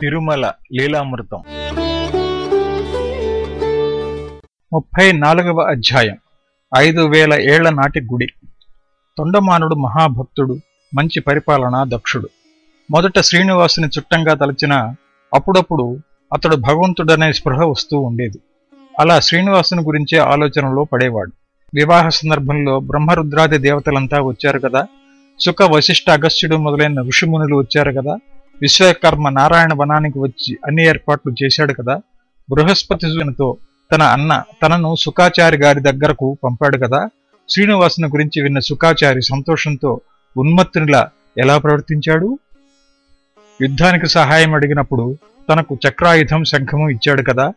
తిరుమల లీలామృతం. ముప్పై నాలుగవ అధ్యాయం. ఐదు వేల ఏళ్ళ నాటి గుడి. తొండమానుడు మహాభక్తుడు మంచి పరిపాలన దక్షుడు. మొదట శ్రీనివాసుని చుట్టంగా తలచిన అప్పుడప్పుడు అతడు భగవంతుడనే స్పృహ వస్తూ ఉండేది. అలా శ్రీనివాసుని గురించే ఆలోచనలో పడేవాడు. వివాహ సందర్భంలో బ్రహ్మరుద్రాది దేవతలంతా వచ్చారు కదా. సుఖ వశిష్ఠ అగస్త్యుడు మొదలైన ఋషిమునులు వచ్చారు కదా. విశ్వకర్మ నారాయణ వనానికి వచ్చి అన్ని ఏర్పాట్లు చేశాడు కదా. బృహస్పతి సూచనతో తన అన్న తనను సుఖాచారి గారి దగ్గరకు పంపాడు కదా. శ్రీనివాసుని గురించి విన్న సుఖాచారి సంతోషంతో ఉన్మత్తునిలా ఎలా ప్రవర్తించాడు? యుద్ధానికి సహాయం అడిగినప్పుడు తనకు చక్రాయుధం శంఖము ఇచ్చాడు కదా.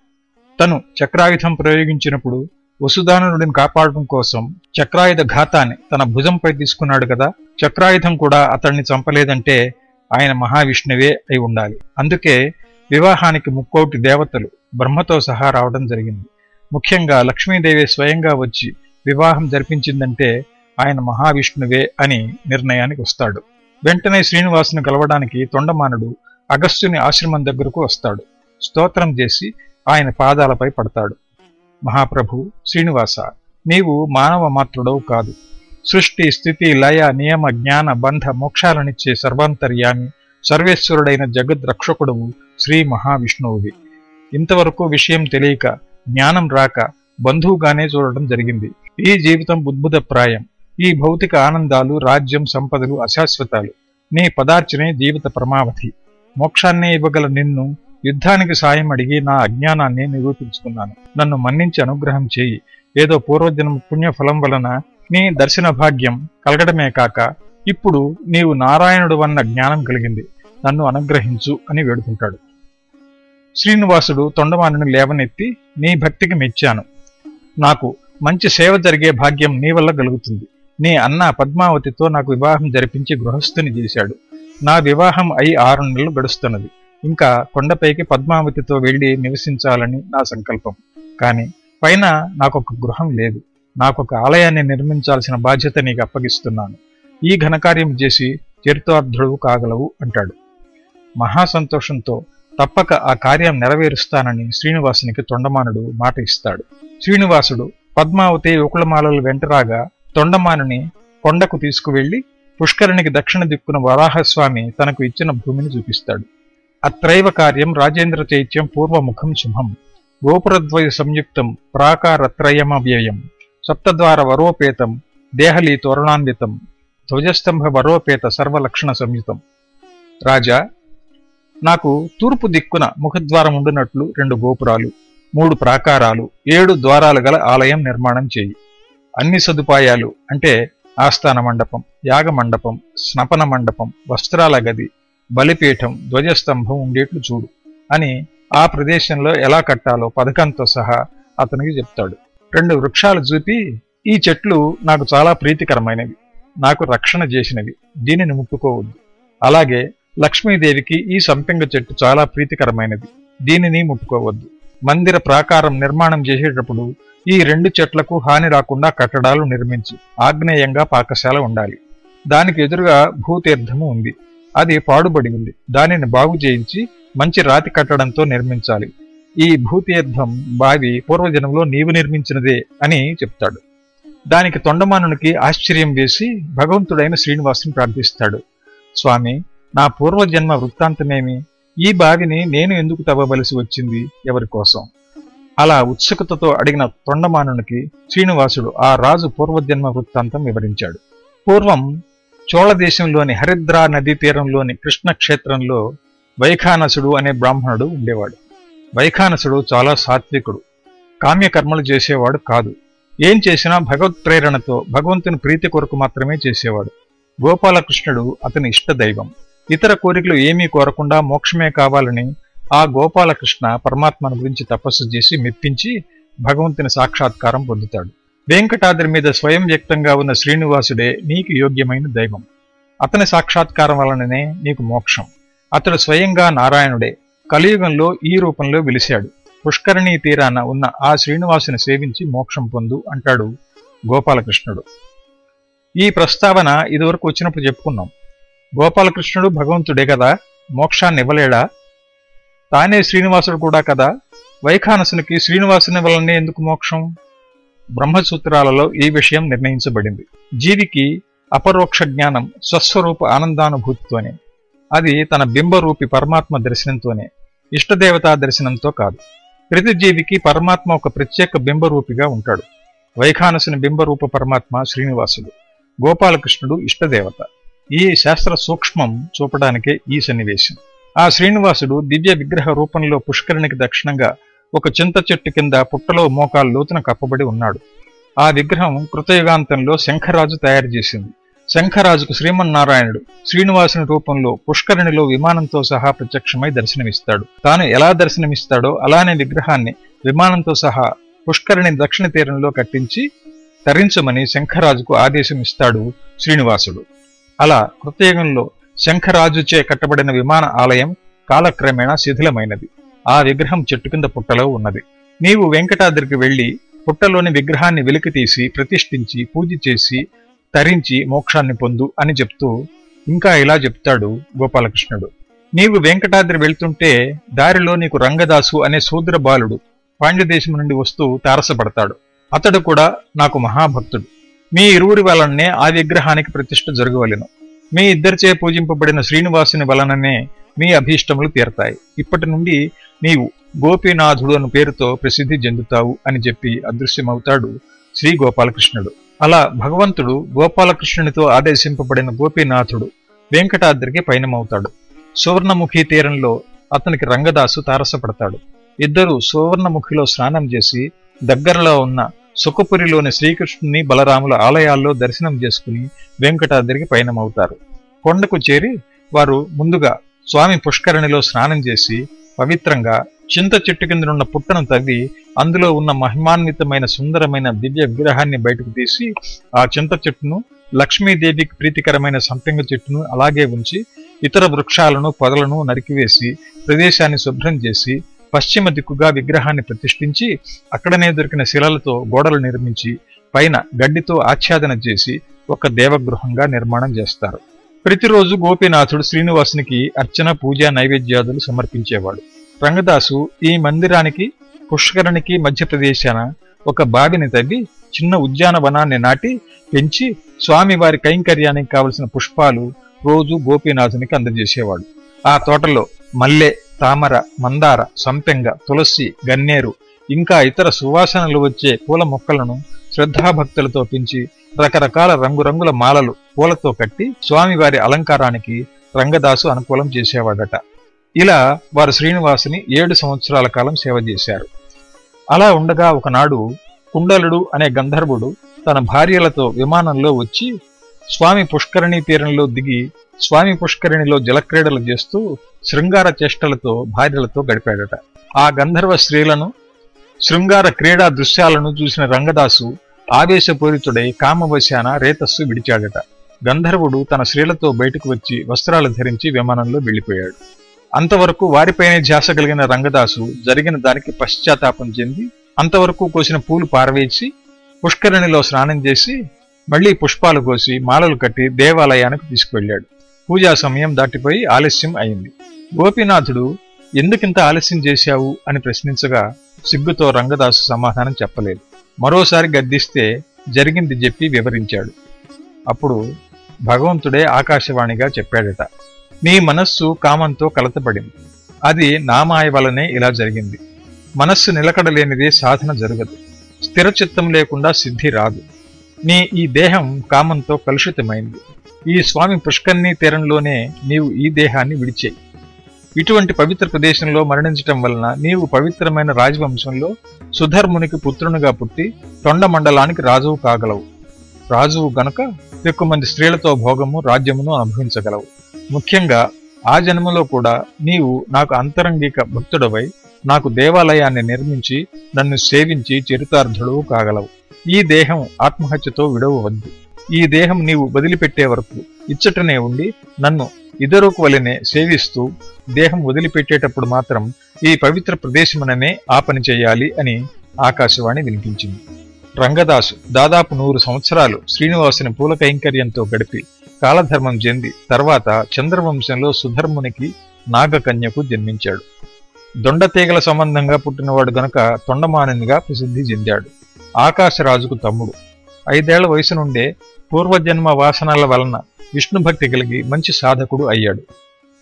తను చక్రాయుధం ప్రయోగించినప్పుడు వసుధానుడిని కాపాడటం కోసం చక్రాయుధ ఘాతాన్ని తన భుజంపై తీసుకున్నాడు కదా. చక్రాయుధం కూడా అతన్ని చంపలేదంటే ఆయన మహావిష్ణువే అయి ఉండాలి. అందుకే వివాహానికి ముక్కోటి దేవతలు బ్రహ్మతో సహా రావడం జరిగింది. ముఖ్యంగా లక్ష్మీదేవి స్వయంగా వచ్చి వివాహం జరిపించిందంటే ఆయన మహావిష్ణువే అని నిర్ణయానికి వస్తాడు. వెంటనే శ్రీనివాసును కలవడానికి తొండమానుడు అగస్త్యుని ఆశ్రమం దగ్గరకు వస్తాడు. స్తోత్రం చేసి ఆయన పాదాలపై పడతాడు. మహాప్రభు శ్రీనివాస నీవు మానవ మాత్రుడవు కాదు. సృష్టి స్థితి లయ నియమ జ్ఞాన బంధ మోక్షాలనిచ్చే సర్వాంతర్యామి సర్వేశ్వరుడైన జగద్రక్షకుడువు శ్రీ మహావిష్ణువువి. ఇంతవరకు విషయం తెలియక జ్ఞానం రాక బంధువుగానే చూడటం జరిగింది. ఈ జీవితం బుద్భుతప్రాయం ఈ భౌతిక ఆనందాలు రాజ్యం సంపదలు అశాశ్వతాలు. నీ పదార్చనే జీవిత పరమావధి. మోక్షాన్నే ఇవ్వగల నిన్ను యుద్ధానికి సాయం అడిగి నా అజ్ఞానాన్ని నిరూపించుకున్నాను. నన్ను మన్నించి అనుగ్రహం చేయి. ఏదో పూర్వజన్మ పుణ్యఫలం వలన నీ దర్శన భాగ్యం కలగడమే కాక ఇప్పుడు నీవు నారాయణుడు అన్న జ్ఞానం కలిగింది. నన్ను అనుగ్రహించు అని వేడుకుంటాడు. శ్రీనివాసుడు తొండమానుని లేవనెత్తి నీ భక్తికి మెచ్చాను. నాకు మంచి సేవ జరిగే భాగ్యం నీ వల్ల కలుగుతుంది. నీ అన్న పద్మావతితో నాకు వివాహం జరిపించి గృహస్థుని చేశాడు. నా వివాహం అయి ఆరు నెలలు గడుస్తున్నది. ఇంకా కొండపైకి పద్మావతితో వెళ్ళి నివసించాలని నా సంకల్పం. కానీ పైన నాకొక గృహం లేదు. నాకు ఒక ఆలయాన్ని నిర్మించాల్సిన బాధ్యత నీకు అప్పగిస్తున్నాను. ఈ ఘనకార్యం చేసి చరితార్థుడు కాగలవు అంటాడు. మహాసంతోషంతో తప్పక ఆ కార్యం నెరవేరుస్తానని శ్రీనివాసునికి తొండమానుడు మాట ఇస్తాడు. శ్రీనివాసుడు పద్మావతి ఉకుళమాలలు వెంటరాగా తొండమానుని కొండకు తీసుకువెళ్ళి పుష్కరునికి దక్షిణ దిక్కున వరాహస్వామి తనకు ఇచ్చిన భూమిని చూపిస్తాడు. అత్రైవ కార్యం రాజేంద్ర చైత్యం పూర్వముఖం శుభం గోపురద్వయ సంయుక్తం ప్రాకారత్రయమవ్యయం. సప్తద్వార వరోపేతం దేహలీ తోరణాన్వితం ధ్వజస్తంభ వరోపేత సర్వలక్షణ సంయుతం రాజా నాకు తూర్పు దిక్కున ముఖద్వారం ఉండినట్లు రెండు గోపురాలు మూడు ప్రాకారాలు ఏడు ద్వారాలు గల ఆలయం నిర్మాణం చేయి. అన్ని సదుపాయాలు అంటే ఆస్థాన మండపం యాగ మండపం స్నపన మండపం వస్త్రాల గది బలిపీఠం ధ్వజస్తంభం ఉండేట్లు చూడు అని ఆ ప్రదేశంలో ఎలా కట్టాలో పథకంతో సహా అతనికి చెప్తాడు. రెండు వృక్షాలు చూపి ఈ చెట్లు నాకు చాలా ప్రీతికరమైనవి. నాకు రక్షణ చేసినవి. దీనిని ముట్టుకోవద్దు. అలాగే లక్ష్మీదేవికి ఈ సంపెంగ చెట్టు చాలా ప్రీతికరమైనది. దీనిని ముట్టుకోవద్దు. మందిర ప్రాకారం నిర్మాణం చేసేటప్పుడు ఈ రెండు చెట్లకు హాని రాకుండా కట్టడాలు నిర్మించు. ఆగ్నేయంగా పాకశాల ఉండాలి. దానికి ఎదురుగా భూతీర్థము ఉంది. అది పాడుబడి ఉంది. దానిని బాగు చేయించి మంచి రాతి కట్టడంతో నిర్మించాలి. ఈ భూతీర్థం బావి పూర్వజనంలో నీవు నిర్మించినదే అని చెప్తాడు. దానికి తొండమానునికి ఆశ్చర్యం వేసి భగవంతుడైన శ్రీనివాసుని ప్రార్థిస్తాడు. స్వామి నా పూర్వజన్మ వృత్తాంతమేమి? ఈ బావిని నేను ఎందుకు తవ్వవలసి వచ్చింది ఎవరి కోసం? అలా ఉత్సుకతతో అడిగిన తొండమానునికి శ్రీనివాసుడు ఆ రాజు పూర్వజన్మ వృత్తాంతం వివరించాడు. పూర్వం చోళదేశంలోని హరిద్రా నదీ తీరంలోని కృష్ణ క్షేత్రంలో వైఖానసుడు అనే బ్రాహ్మణుడు ఉండేవాడు. వైఖానసుడు చాలా సాత్వికుడు. కామ్యకర్మలు చేసేవాడు కాదు. ఏం చేసినా భగవత్ ప్రేరణతో భగవంతుని ప్రీతి కొరకు మాత్రమే చేసేవాడు. గోపాలకృష్ణుడు అతని ఇష్టదైవం ఇతర కోరికలు ఏమీ కోరకుండా మోక్షమే కావాలని ఆ గోపాలకృష్ణ పరమాత్మను గురించి తపస్సు చేసి మెప్పించి భగవంతుని సాక్షాత్కారం పొందుతాడు. వెంకటాద్రి మీద స్వయం వ్యక్తంగా ఉన్న శ్రీనివాసుడే నీకు యోగ్యమైన దైవం. అతని సాక్షాత్కారం వలననే నీకు మోక్షం. అతడు స్వయంగా నారాయణుడే. కలియుగంలో ఈ రూపంలో వెలిశాడు. పుష్కరిణీ తీరాన ఉన్న ఆ శ్రీనివాసుని సేవించి మోక్షం పొందు అంటాడు గోపాలకృష్ణుడు. ఈ ప్రస్తావన ఇదివరకు వచ్చినప్పుడు చెప్పుకున్నాం. గోపాలకృష్ణుడు భగవంతుడే కదా మోక్షాన్ని ఇవ్వలేడా? తానే శ్రీనివాసుడు కూడా కదా వైఖానసునికి శ్రీనివాసుని వలనే ఎందుకు మోక్షం? బ్రహ్మసూత్రాలలో ఈ విషయం నిర్ణయించబడింది. జీవికి అపరోక్ష జ్ఞానం స్వస్వరూప ఆనందానుభూతితోనే అది తన బింబరూపి పరమాత్మ దర్శనంతోనే ఇష్టదేవతా దర్శనంతో కాదు. ప్రతిజీవికి పరమాత్మ ఒక ప్రత్యేక బింబరూపిగా ఉంటాడు. వైఖానసుని బింబరూప పరమాత్మ శ్రీనివాసుడు. గోపాలకృష్ణుడు ఇష్టదేవత. ఈ శాస్త్ర సూక్ష్మం చూపడానికే ఈ సన్నివేశం. ఆ శ్రీనివాసుడు దివ్య విగ్రహ రూపంలో పుష్కరిణికి దక్షిణంగా ఒక చింత చెట్టు కింద పుట్టలో మోకాలు లోతున కప్పబడి ఉన్నాడు. ఆ విగ్రహం కృతయుగాంతంలో శంఖరాజు తయారు చేసింది. శంఖరాజుకు శ్రీమన్నారాయణుడు. శ్రీనివాసుని రూపంలో పుష్కరిణిలో విమానంతో సహా ప్రత్యక్షమై దర్శనమిస్తాడు. తాను ఎలా దర్శనమిస్తాడో అలానే విగ్రహాన్ని విమానంతో సహా పుష్కరిణి దక్షిణ తీరంలో కట్టించి తరించమని శంఖరాజుకు ఆదేశమిస్తాడు శ్రీనివాసుడు. అలా కృతయుగంలో శంఖరాజుచే కట్టబడిన విమాన ఆలయం కాలక్రమేణా శిథిలమైనది. ఆ విగ్రహం చెట్టు కింద పుట్టలో ఉన్నది. నీవు వెంకటాద్రికి వెళ్ళి పుట్టలోని విగ్రహాన్ని వెలికితీసి ప్రతిష్ఠించి పూజ చేసి తరించి మోక్షాన్ని పొందు అని చెప్తూ ఇంకా ఇలా చెప్తాడు గోపాలకృష్ణుడు. నీవు వెంకటాద్రి వెళ్తుంటే దారిలో నీకు రంగదాసు అనే శూద్ర బాలుడు పాండ్యదేశం నుండి వస్తూ తారసపడతాడు. అతడు కూడా నాకు మహాభక్తుడు. మీ ఇరువురి వలననే ఆ విగ్రహానికి ప్రతిష్ఠ జరగవలెను. మీ ఇద్దరిచే పూజింపబడిన శ్రీనివాసుని వలననే మీ అభీష్టములు తీరతాయి. ఇప్పటి నుండి నీవు గోపీనాథుడు అను పేరుతో ప్రసిద్ధి చెందుతావు అని చెప్పి అదృశ్యమవుతాడు శ్రీ గోపాలకృష్ణుడు. అలా భగవంతుడు గోపాలకృష్ణునితో ఆదేశింపబడిన గోపీనాథుడు వెంకటాద్రికి పయనమవుతాడు. సువర్ణముఖి తీరంలో అతనికి రంగదాసు తారసపడతాడు. ఇద్దరు సువర్ణముఖిలో స్నానం చేసి దగ్గరలో ఉన్న సుఖపురిలోని శ్రీకృష్ణుని బలరాముల ఆలయాల్లో దర్శనం చేసుకుని వెంకటాద్రికి పయనమవుతారు. కొండకు చేరి వారు ముందుగా స్వామి పుష్కరిణిలో స్నానం చేసి పవిత్రంగా చింత చెట్టు కిందనున్న పుట్టను తవ్వి అందులో ఉన్న మహిమాన్వితమైన సుందరమైన దివ్య విగ్రహాన్ని బయటకు తీసి ఆ చింత చెట్టును లక్ష్మీదేవికి ప్రీతికరమైన సంపెంగ చెట్టును అలాగే ఉంచి ఇతర వృక్షాలను పొదలను నరికివేసి ప్రదేశాన్ని శుభ్రం చేసి పశ్చిమ దిక్కుగా విగ్రహాన్ని ప్రతిష్ఠించి అక్కడనే దొరికిన శిలలతో గోడలు నిర్మించి పైన గడ్డితో ఆచ్ఛాదన చేసి ఒక దేవగృహంగా నిర్మాణం చేస్తారు. ప్రతిరోజు గోపీనాథుడు శ్రీనివాసునికి అర్చన పూజ నైవేద్యాదులు సమర్పించేవాడు. రంగదాసు ఈ మందిరానికి పుష్కరణికి మధ్య ప్రదేశాన ఒక బావిని తవ్వి చిన్న ఉద్యానవనాన్ని నాటి పెంచి స్వామివారి కైంకర్యానికి కావలసిన పుష్పాలు రోజు గోపీనాథునికి అందజేసేవాడు. ఆ తోటలో మల్లె తామర మందార సంపెంగ తులసి గన్నేరు ఇంకా ఇతర సువాసనలు వచ్చే పూల మొక్కలను శ్రద్ధాభక్తులతో పెంచి రకరకాల రంగురంగుల మాలలు పూలతో కట్టి స్వామివారి అలంకారానికి రంగదాసు అనుకూలం చేసేవాడట. ఇలా వారు శ్రీనివాసుని ఏడు సంవత్సరాల కాలం సేవ చేశారు. అలా ఉండగా ఒకనాడు కుండలుడు అనే గంధర్వుడు తన భార్యలతో విమానంలో వచ్చి స్వామి పుష్కరిణి తీరంలో దిగి స్వామి పుష్కరిణిలో జలక్రీడలు చేస్తూ శృంగార చేష్టలతో భార్యలతో గడిపాడట. ఆ గంధర్వ స్త్రీలను శృంగార క్రీడా దృశ్యాలను చూసిన రంగదాసు ఆవేశపూరితుడై కామవశాన రేతస్సు విడిచాడట. గంధర్వుడు తన స్త్రీలతో బయటకు వచ్చి వస్త్రాలు ధరించి విమానంలో వెళ్ళిపోయాడు. అంతవరకు వారిపైనే ధ్యాస కలిగిన రంగదాసు జరిగిన దానికి పశ్చాత్తాపం చెంది అంతవరకు కోసిన పూలు పారవేసి పుష్కరిణిలో స్నానం చేసి మళ్ళీ పుష్పాలు కోసి మాలలు కట్టి దేవాలయానికి తీసుకువెళ్ళాడు. పూజా సమయం దాటిపోయి ఆలస్యం అయింది. గోపీనాథుడు ఎందుకింత ఆలస్యం చేశావు? అని ప్రశ్నించగా సిగ్గుతో రంగదాసు సమాధానం చెప్పలేదు. మరోసారి గద్దిస్తే జరిగింది చెప్పి వివరించాడు. అప్పుడు భగవంతుడే ఆకాశవాణిగా చెప్పాడట. నీ మనస్సు కామంతో కలతపడింది అది నామాయ వలనే ఇలా జరిగింది. మనస్సు నిలకడలేనిదే సాధన జరగదు. స్థిరచిత్తం లేకుండా సిద్ధి రాదు. నీ ఈ దేహం కామంతో కలుషితమైంది. ఈ స్వామి పుష్కర్ణి తీరంలోనే నీవు ఈ దేహాన్ని విడిచేయి. ఇటువంటి పవిత్ర ప్రదేశంలో మరణించటం వలన నీవు పవిత్రమైన రాజవంశంలో సుధర్మునికి పుత్రునిగా పుట్టి తొండ మండలానికి రాజువు కాగలవు. రాజువు గనుక ఎక్కువ మంది స్త్రీలతో భోగము రాజ్యమును అనుభవించగలవు. ముఖ్యంగా ఆ జన్మలో కూడా నీవు నాకు అంతరంగిక భక్తుడవై నాకు దేవాలయాన్ని నిర్మించి నన్ను సేవించి చరితార్థుడు కాగలవు. ఈ దేహం ఆత్మహత్యతో విడవవద్దు. ఈ దేహం నీవు వదిలిపెట్టే వరకు ఇచ్చటనే ఉండి నన్ను ఇద్దరుకు వలనే సేవిస్తూ దేహం వదిలిపెట్టేటప్పుడు మాత్రం ఈ పవిత్ర ప్రదేశముననే ఆ పని చేయాలి అని ఆకాశవాణి వినిపించింది. రంగదాసు దాదాపు నూరు సంవత్సరాలు శ్రీనివాసుని పూల కైంకర్యంతో గడిపి కాలధర్మం చెంది తర్వాత చంద్రవంశంలో సుధర్మునికి నాగకన్యకు జన్మించాడు. దొండతీగల సంబంధంగా పుట్టినవాడు గనుక తొండమానినిగా ప్రసిద్ధి చెందాడు. ఆకాశరాజుకు తమ్ముడు. ఐదేళ్ళ వయసు నుండే పూర్వజన్మ వాసనల వలన విష్ణు భక్తి కలిగి మంచి సాధకుడు అయ్యాడు.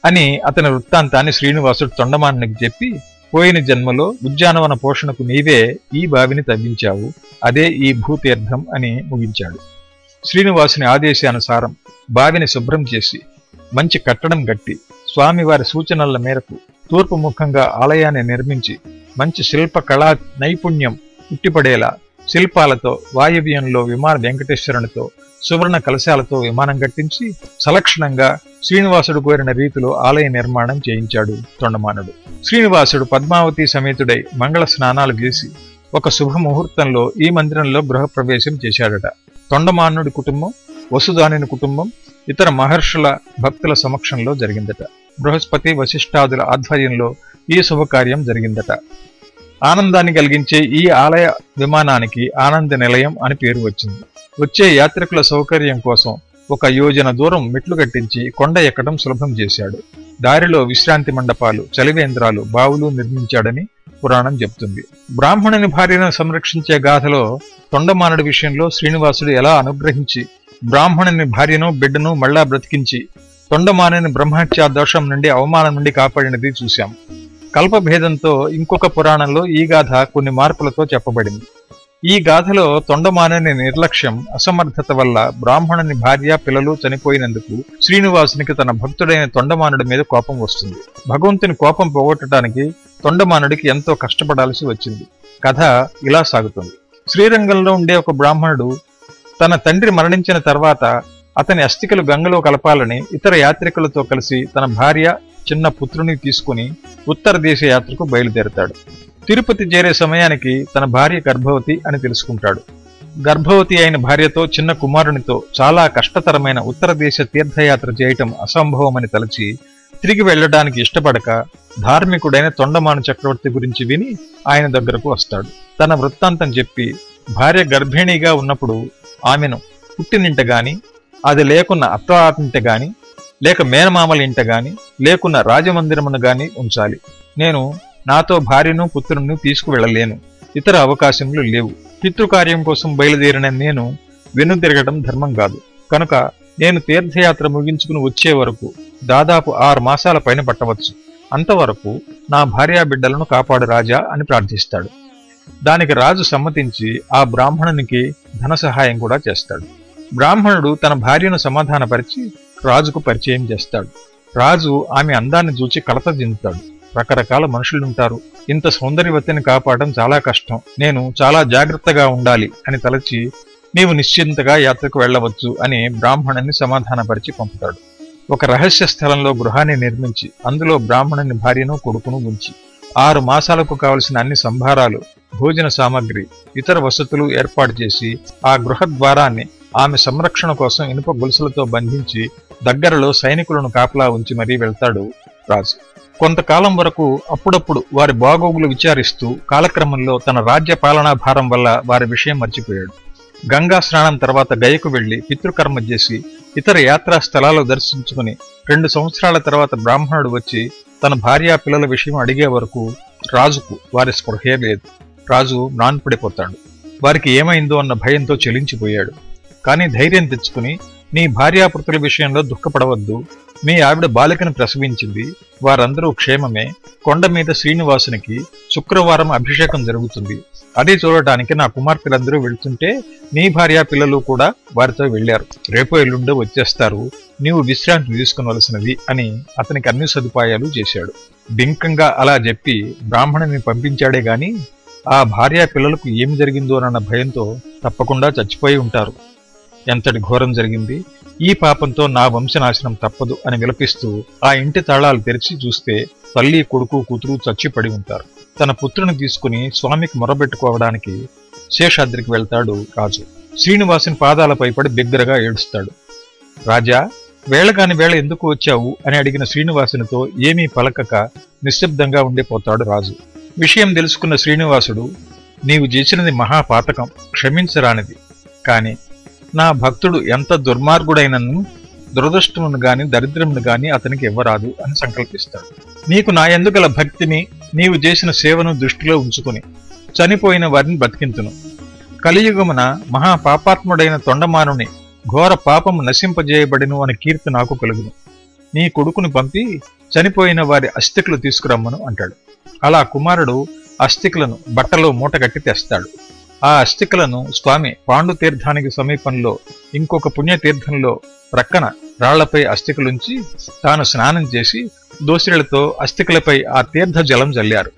అని అతని వృత్తాంతాన్ని శ్రీనివాసుడు తొండమానికి చెప్పి పోయిన జన్మలో ఉద్యానవన పోషణకు నీవే ఈ బావిని తవ్వించావు. అదే ఈ భూతీర్థం అని ముగించాడు. శ్రీనివాసుని ఆదేశానుసారం బావిని శుభ్రం చేసి మంచి కట్టడం గట్టి స్వామివారి సూచనల మేరకు తూర్పు ముఖంగా ఆలయాన్ని నిర్మించి మంచి శిల్ప కళా నైపుణ్యం ఉట్టిపడేలా శిల్పాలతో వాయవ్యంలో విమాన వెంకటేశ్వరునితో సువర్ణ కలశాలతో విమానం కట్టించి సలక్షణంగా శ్రీనివాసుడు కోరిన రీతిలో ఆలయ నిర్మాణం చేయించాడు తొండమానుడు. శ్రీనివాసుడు పద్మావతి సమేతుడై మంగళ స్నానాలు గీసి ఒక శుభముహూర్తంలో ఈ మందిరంలో గృహప్రవేశం చేశాడట. తొండమానుడి కుటుంబం వసుదానిని కుటుంబం ఇతర మహర్షుల భక్తుల సమక్షంలో జరిగిందట. బృహస్పతి వశిష్ఠాదుల ఆధ్వర్యంలో ఈ శుభకార్యం జరిగిందట. ఆనందాన్ని కలిగించే ఈ ఆలయ విమానానికి ఆనంద నిలయం అని పేరు వచ్చింది. వచ్చే యాత్రికుల సౌకర్యం కోసం ఒక యోజన దూరం మెట్లు కట్టించి కొండ ఎక్కడం సులభం చేశాడు. దారిలో విశ్రాంతి మండపాలు చలివేంద్రాలు బావులు నిర్మించాడని పురాణం చెప్తుంది బ్రాహ్మణుని భార్యను సంరక్షించే గాథలో తొండమానుడి విషయంలో శ్రీనివాసుడు ఎలా అనుగ్రహించి బ్రాహ్మణుని భార్యను బిడ్డను మళ్ళా బ్రతికించి తొండమానుని బ్రహ్మహత్యా దోషం నుండి అవమానం నుండి కాపాడినది చూశాం. కల్పభేదంతో ఇంకొక పురాణంలో ఈ గాథ కొన్ని మార్పులతో చెప్పబడింది. ఈ గాథలో తొండమానని నిర్లక్ష్యం అసమర్థత వల్ల బ్రాహ్మణుని భార్య పిల్లలు చనిపోయినందుకు శ్రీనివాసునికి తన భక్తుడైన తొండమానుడి మీద కోపం వస్తుంది. భగవంతుని కోపం పోగొట్టడానికి తొండమానుడికి ఎంతో కష్టపడాల్సి వచ్చింది. కథ ఇలా సాగుతుంది. శ్రీరంగంలో ఉండే ఒక బ్రాహ్మణుడు తన తండ్రి మరణించిన తర్వాత అతని అస్థికలు గంగలో కలపాలని ఇతర యాత్రికులతో కలిసి తన భార్య చిన్న పుత్రుని తీసుకుని ఉత్తర దేశ యాత్రకు బయలుదేరతాడు. తిరుపతి చేరే సమయానికి తన భార్య గర్భవతి అని తెలుసుకుంటాడు. గర్భవతి అయిన భార్యతో చిన్న కుమారునితో చాలా కష్టతరమైన ఉత్తర దేశ తీర్థయాత్ర చేయటం అసంభవమని తలచి తిరిగి వెళ్ళడానికి ఇష్టపడక ధార్మికుడైన తొండమాను చక్రవర్తి గురించి విని ఆయన దగ్గరకు వస్తాడు. తన వృత్తాంతం చెప్పి భార్య గర్భిణీగా ఉన్నప్పుడు ఆమెను పుట్టినింట గాని అది లేకున్న అత్తవారింట గాని లేక మేనమామల ఇంట గాని లేకున్న రాజమందిరమును గాని ఉంచాలి. నేను నాతో భార్యను పుత్రుని తీసుకువెళ్ళలేను ఇతర అవకాశములు లేవు. పితృకార్యం కోసం బయలుదేరిన నేను వెనుదిరగడం ధర్మం కాదు. కనుక నేను తీర్థయాత్ర ముగించుకుని వచ్చే వరకు దాదాపు ఆరు మాసాల పైన పట్టవచ్చు. అంతవరకు నా భార్యాబిడ్డలను కాపాడు రాజా అని ప్రార్థిస్తాడు. దానికి రాజు సమ్మతించి ఆ బ్రాహ్మణునికి ధన సహాయం కూడా చేస్తాడు. బ్రాహ్మణుడు తన భార్యను సమాధానపరిచి రాజుకు పరిచయం చేస్తాడు. రాజు ఆమె అందాన్ని చూచి కలత చెందుతాడు. రకరకాల మనుషులుంటారు. ఇంత సౌందర్యవతిని కాపాడడం చాలా కష్టం. నేను చాలా జాగ్రత్తగా ఉండాలి అని తలచి నీవు నిశ్చింతగా యాత్రకు వెళ్ళవచ్చు అని బ్రాహ్మణుని సమాధానపరిచి పంపుతాడు. ఒక రహస్య స్థలంలో గృహాన్ని నిర్మించి అందులో బ్రాహ్మణుని భార్యను కొడుకును ఉంచి ఆరు మాసాలకు కావలసిన అన్ని సంభారాలు భోజన సామగ్రి ఇతర వసతులు ఏర్పాటు చేసి ఆ గృహ ద్వారాన్ని ఆమె సంరక్షణ కోసం ఇనుప గొలుసులతో బంధించి దగ్గరలో సైనికులను కాపలా ఉంచి మరీ వెళ్తాడు రాజు. కొంతకాలం వరకు అప్పుడప్పుడు వారి బాగోగులు విచారిస్తూ కాలక్రమంలో తన రాజ్య పాలనా భారం వల్ల వారి విషయం మర్చిపోయాడు. గంగా స్నానం తర్వాత గయకు వెళ్ళి పితృకర్మ చేసి ఇతర యాత్రా స్థలాలు దర్శించుకుని రెండు సంవత్సరాల తర్వాత బ్రాహ్మణుడు వచ్చి తన భార్యా పిల్లల విషయం అడిగే వరకు రాజుకు వారి స్పృహే లేదు. రాజు నాన్పడిపోతాడు. వారికి ఏమైందో అన్న భయంతో చెలించిపోయాడు. కానీ ధైర్యం తెచ్చుకుని నీ భార్యాపుత్రుల విషయంలో దుఃఖపడవద్దు. మీ ఆవిడ బాలికను ప్రసవించింది. వారందరూ క్షేమమే. కొండ మీద శ్రీనివాసునికి శుక్రవారం అభిషేకం జరుగుతుంది. అది చూడటానికి నా కుమార్తెలందరూ వెళ్తుంటే నీ భార్య పిల్లలు కూడా వారితో వెళ్ళారు రేపు ఎల్లుండో వచ్చేస్తారు. నీవు విశ్రాంతి తీసుకునవలసినది అని అతనికి అన్ని సదుపాయాలు చేశాడు. బింకంగా అలా చెప్పి బ్రాహ్మణుని పంపించాడే గాని ఆ భార్య పిల్లలకు ఏమి జరిగిందోనన్న భయంతో తప్పకుండా చచ్చిపోయి ఉంటారు. ఎంతటి ఘోరం జరిగింది? ఈ పాపంతో నా వంశనాశనం తప్పదు అని విలపిస్తూ ఆ ఇంటి తాళాలు తెరిచి చూస్తే తల్లి కొడుకు కూతురు చచ్చిపడి ఉంటారు. తన పుత్రుని తీసుకుని స్వామికి మొరబెట్టుకోవడానికి శేషాద్రికి వెళ్తాడు రాజు. శ్రీనివాసుని పాదాలపై పడి బిగ్గరగా ఏడుస్తాడు. రాజా వేళగాని వేళ ఎందుకు వచ్చావు? అని అడిగిన శ్రీనివాసునితో ఏమీ పలకక నిశ్శబ్దంగా ఉండిపోతాడు రాజు. విషయం తెలుసుకున్న శ్రీనివాసుడు నీవు చేసినది మహాపాతకం క్షమించరానిది. కాని నా భక్తుడు ఎంత దుర్మార్గుడైనను దురదృష్టమును గాని దరిద్రమును గాని అతనికి ఇవ్వరాదు అని సంకల్పిస్తాడు. నీకు నా ఎందుగల భక్తిని నీవు చేసిన సేవను దృష్టిలో ఉంచుకుని చనిపోయిన వారిని బతికింతును. కలియుగమున మహాపాపాత్ముడైన తొండమానుని ఘోర పాపము నశింపజేయబడిను అని కీర్తి నాకు కలుగును. నీ కొడుకుని పంపి చనిపోయిన వారి అస్థికులు తీసుకురమ్మను అంటాడు. అలా కుమారుడు అస్థికులను బట్టలో మూటగట్టి తెస్తాడు. ఆ అస్థికలను స్వామి పాండు తీర్థానికి సమీపంలో ఇంకొక పుణ్యతీర్థంలో ప్రక్కన రాళ్ళపై అస్థికలుంచి తాను స్నానం చేసి దోసిళ్ళతో అస్థికలపై ఆ తీర్థ జలం జల్లారు.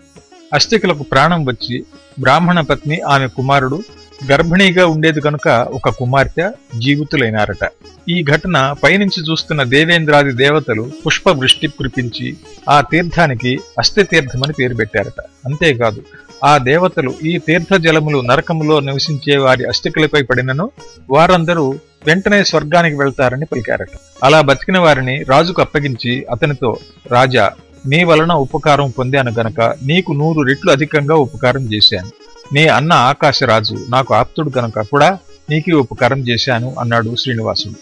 అస్థికలకు ప్రాణం వచ్చి బ్రాహ్మణ పత్ని ఆమె కుమారుడు గర్భిణీగా ఉండేది కనుక ఒక కుమార్తె జీవితులైనారట. ఈ ఘటన పైనుంచి చూస్తున్న దేవేంద్రాది దేవతలు పుష్పవృష్టి కురిపించి ఆ తీర్థానికి అస్థితీర్థమని పేరు పెట్టారట. అంతేకాదు ఆ దేవతలు ఈ తీర్థ జలములు నరకములో నివసించే వారి అస్థికలపై పడినను వారందరూ వెంటనే స్వర్గానికి వెళ్తారని పలికారట. అలా బతికిన వారిని రాజుకు అప్పగించి అతనితో రాజా నీ వలన ఉపకారం పొందాను గనక నీకు నూరు రెట్లు అధికంగా ఉపకారం చేశాను. నీ అన్న ఆకాశరాజు నాకు ఆప్తుడు కనుక కూడా నీకు ఉపకారం చేశాను అన్నాడు శ్రీనివాసుడు.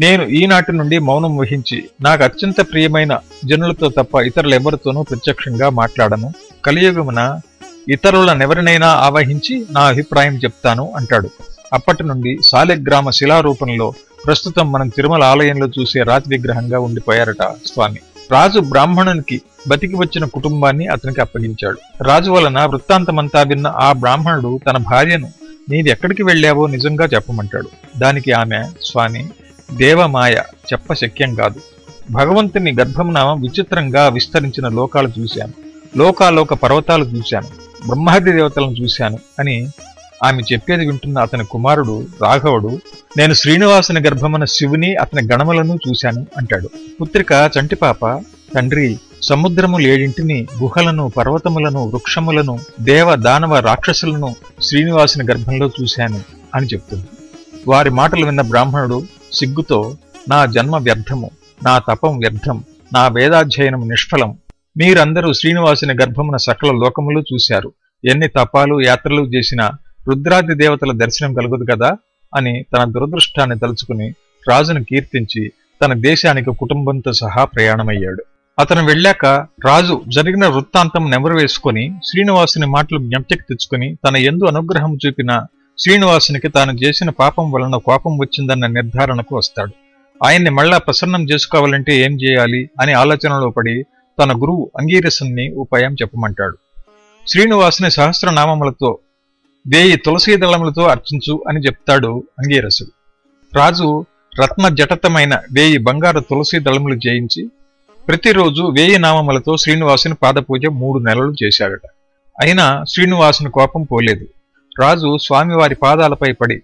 నేను ఈనాటి నుండి మౌనం వహించి నాకు అత్యంత ప్రియమైన జనులతో తప్ప ఇతరులెవరితోనూ ప్రత్యక్షంగా మాట్లాడను. కలియుగమున ఇతరులనెవరినైనా ఆవహించి నా అభిప్రాయం చెప్తాను అంటాడు. అప్పటి నుండి సాలెగ్రామ శిలారూపంలో ప్రస్తుతం మనం తిరుమల ఆలయంలో చూసే రాతి విగ్రహంగా ఉండిపోయారట స్వామి. రాజు బ్రాహ్మణునికి బతికి వచ్చిన కుటుంబాన్ని అతనికి అప్పగించాడు. రాజు వలన వృత్తాంతమంతా విన్న ఆ బ్రాహ్మణుడు తన భార్యను నీదెక్కడికి వెళ్ళావో నిజంగా చెప్పమంటాడు. దానికి ఆమె స్వామి దేవమాయ చెప్ప శక్యం కాదు. భగవంతుని గర్భమున విచిత్రంగా విస్తరించిన లోకాలు చూశాను. లోకాలోక పర్వతాలు చూశాను. బ్రహ్మాది దేవతలను చూశాను అని ఆమె చెప్పేది వింటున్న అతని కుమారుడు రాఘవుడు నేను శ్రీనివాసుని గర్భమున శివుని అతని గణములను చూశాను అంటాడు. పుత్రిక చంటిపాప తండ్రి సముద్రములు ఏడింటిని గుహలను పర్వతములను వృక్షములను దేవ దానవ రాక్షసులను శ్రీనివాసుని గర్భంలో చూశాను అని చెప్తుంది. వారి మాటలు విన్న బ్రాహ్మణుడు సిగ్గుతో నా జన్మ వ్యర్థము నా తపం వ్యర్థం నా వేదాధ్యయనం నిష్ఫలం మీరందరూ శ్రీనివాసుని గర్భమున సకల లోకములు చూశారు. ఎన్ని తపాలు యాత్రలు చేసినా రుద్రాది దేవతల దర్శనం కలుగుదు కదా? అని తన దురదృష్టాన్ని తలుచుకుని రాజును కీర్తించి తన దేశానికి కుటుంబంతో సహా ప్రయాణమయ్యాడు. అతను వెళ్ళాక రాజు జరిగిన వృత్తాంతం నెమరు వేసుకుని శ్రీనివాసుని మాటలు జ్ఞప్తికి తెచ్చుకుని తన ఎందు అనుగ్రహం చూపిన శ్రీనివాసునికి తాను చేసిన పాపం వలన కోపం వచ్చిందన్న నిర్ధారణకు వస్తాడు. ఆయన్ని మళ్ళా ప్రసన్నం చేసుకోవాలంటే ఏం చేయాలి అని ఆలోచనలో పడి తన గురువు అంగీరసుని ఉపాయం చెప్పమంటాడు. శ్రీనివాసుని సహస్రనామములతో వేయి తులసీ దళములతో అర్చించు అని చెప్తాడు అంగీరసుడు. రాజు రత్న జటతమైన వేయి బంగారు తులసీ దళములు జయించి ప్రతిరోజు వేయి నామములతో శ్రీనివాసుని పాదపూజ మూడు నెలలు చేశాడట. అయినా శ్రీనివాసుని కోపం పోలేదు. రాజు స్వామివారి పాదాలపై పడి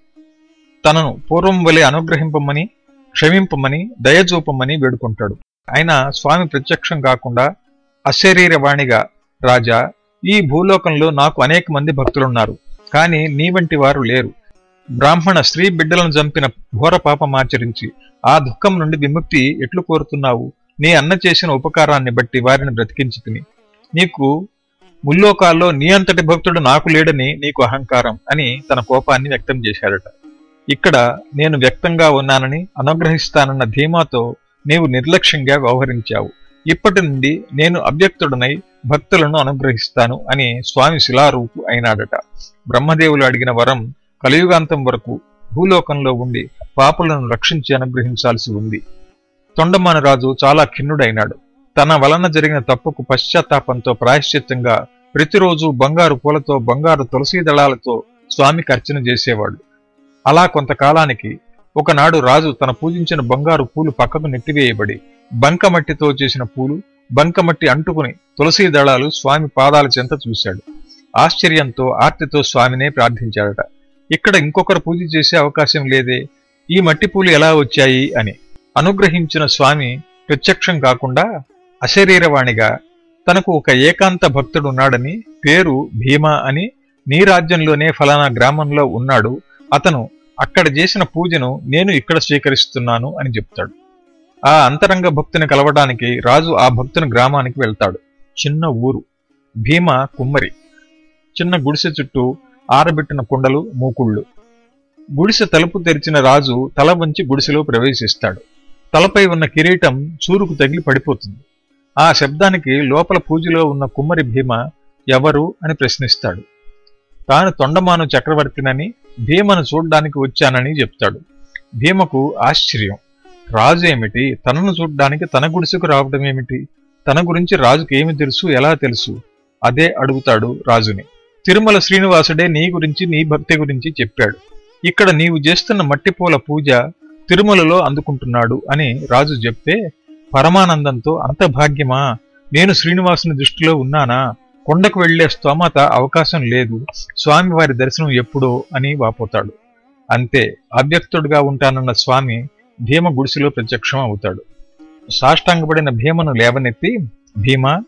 తనను పూర్వం వలె అనుగ్రహింపమని క్షమింపమని దయచూపమని వేడుకుంటాడు. ఆయన స్వామి ప్రత్యక్షం కాకుండా అశరీరవాణిగా రాజా ఈ భూలోకంలో నాకు అనేక మంది భక్తులున్నారు కాని నీ వంటి వారు లేరు. బ్రాహ్మణ స్త్రీ బిడ్డలను చంపిన ఘోర పాపమాచరించి ఆ దుఃఖం నుండి విముక్తి ఎట్లు కోరుతున్నావు? నీ అన్న చేసిన ఉపకారాన్ని బట్టి వారిని బ్రతికించి తిని. నీకు ముల్లోకాల్లో నీ అంతటి భక్తుడు నాకు లేడని నీకు అహంకారం అని తన కోపాన్ని వ్యక్తం చేశాడట. ఇక్కడ నేను వ్యక్తంగా ఉన్నానని అనుగ్రహిస్తానన్న ధీమాతో నీవు నిర్లక్ష్యంగా వ్యవహరించావు. ఇప్పటి నుండి నేను అవ్యక్తుడనై భక్తులను అనుగ్రహిస్తాను అని స్వామి శిలారూపు అయినాడట. బ్రహ్మదేవులు అడిగిన వరం కలియుగాంతం వరకు భూలోకంలో ఉండి పాపులను రక్షించి అనుగ్రహించాల్సి ఉంది. తొండమానరాజు చాలా ఖిన్నుడైనాడు. తన వలన జరిగిన తప్పుకు పశ్చాత్తాపంతో ప్రాయశ్చిత్తంగా ప్రతిరోజు బంగారు పూలతో బంగారు తులసీ దళాలతో స్వామికి అర్చన చేసేవాడు. అలా కొంతకాలానికి ఒకనాడు రాజు తన పూజించిన బంగారు పూలు పక్కకు నెట్టివేయబడి బంకమట్టితో చేసిన పూలు బంకమట్టి అంటుకుని తులసీ దళాలు స్వామి పాదాల చెంత చూశాడు. ఆశ్చర్యంతో ఆర్తితో స్వామినే ప్రార్థించాడట. ఇక్కడ ఇంకొకరు పూజ చేసే అవకాశం లేదే. ఈ మట్టి పూలు ఎలా వచ్చాయి అని. అనుగ్రహించిన స్వామి ప్రత్యక్షం కాకుండా అశరీరవాణిగా తనకు ఒక ఏకాంత భక్తుడు ఉన్నాడని పేరు భీమా అని నీ రాజ్యంలోనే ఫలానా గ్రామంలో ఉన్నాడు. అతను అక్కడ చేసిన పూజను నేను ఇక్కడ స్వీకరిస్తున్నాను అని చెప్తాడు. ఆ అంతరంగ భక్తుని కలవడానికి రాజు ఆ భక్తుని గ్రామానికి వెళ్తాడు. చిన్న ఊరు. భీమ కుమ్మరి. చిన్న గుడిసె చుట్టూ ఆరబెట్టిన కుండలు మూకుళ్ళు. గుడిసె తలుపు తెరిచిన రాజు తల వంచి గుడిసెలో ప్రవేశిస్తాడు. తలపై ఉన్న కిరీటం చూరుకు తగిలి పడిపోతుంది. ఆ శబ్దానికి లోపల పూజలో ఉన్న కుమ్మరి భీమ ఎవరు అని ప్రశ్నిస్తాడు. తాను తొండమాను చక్రవర్తినని భీమను చూడ్డానికి వచ్చానని చెప్తాడు. భీమకు ఆశ్చర్యం. రాజు ఏమిటి? తనను చూడ్డానికి తన గుడిసెకు రావడం ఏమిటి? తన గురించి రాజుకు ఏమి తెలుసు? ఎలా తెలుసు? అదే అడుగుతాడు రాజుని. తిరుమల శ్రీనివాసుడే నీ గురించి నీ భక్తి గురించి చెప్పాడు. ఇక్కడ నీవు చేస్తున్న మట్టిపూల పూజ తిరుమలలో అందుకుంటున్నాడు అని రాజు చెప్తే పరమానందంతో అంత భాగ్యమా? నేను శ్రీనివాసుని దృష్టిలో ఉన్నానా? కొండకు వెళ్ళే స్తోమత అవకాశం లేదు. స్వామివారి దర్శనం ఎప్పుడో అని వాపోతాడు. అంతే అవ్యక్తుడుగా ఉంటానన్న స్వామి భీమ గుడిసెలో ప్రత్యక్షం అవుతాడు. సాష్టాంగపడిన భీమను లేవనెత్తి భీమ